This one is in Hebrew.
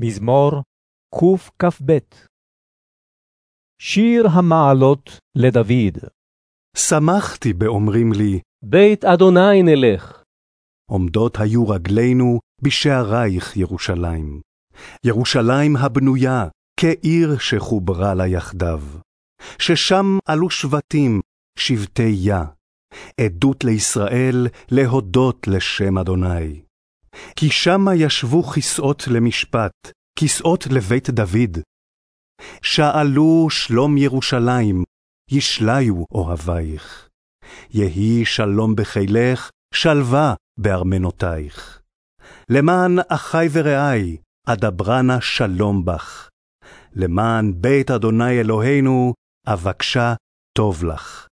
מזמור קכ"ב שיר המעלות לדוד. שמחתי באומרים לי, בית אדוני נלך. עומדות היו רגלינו בשערייך ירושלים. ירושלים הבנויה, כעיר שחוברה לה יחדיו. ששם עלו שבטים, שבטי יה. עדות לישראל, להודות לשם אדוני. כי שמה ישבו כסאות למשפט, כסאות לבית דוד. שאלו שלום ירושלים, ישליו אוהבייך. יהי שלום בחילך, שלווה בארמנותייך. למען אחי ורעי, אדברנה שלום בך. למען בית אדוני אלוהינו, אבקשה טוב לך.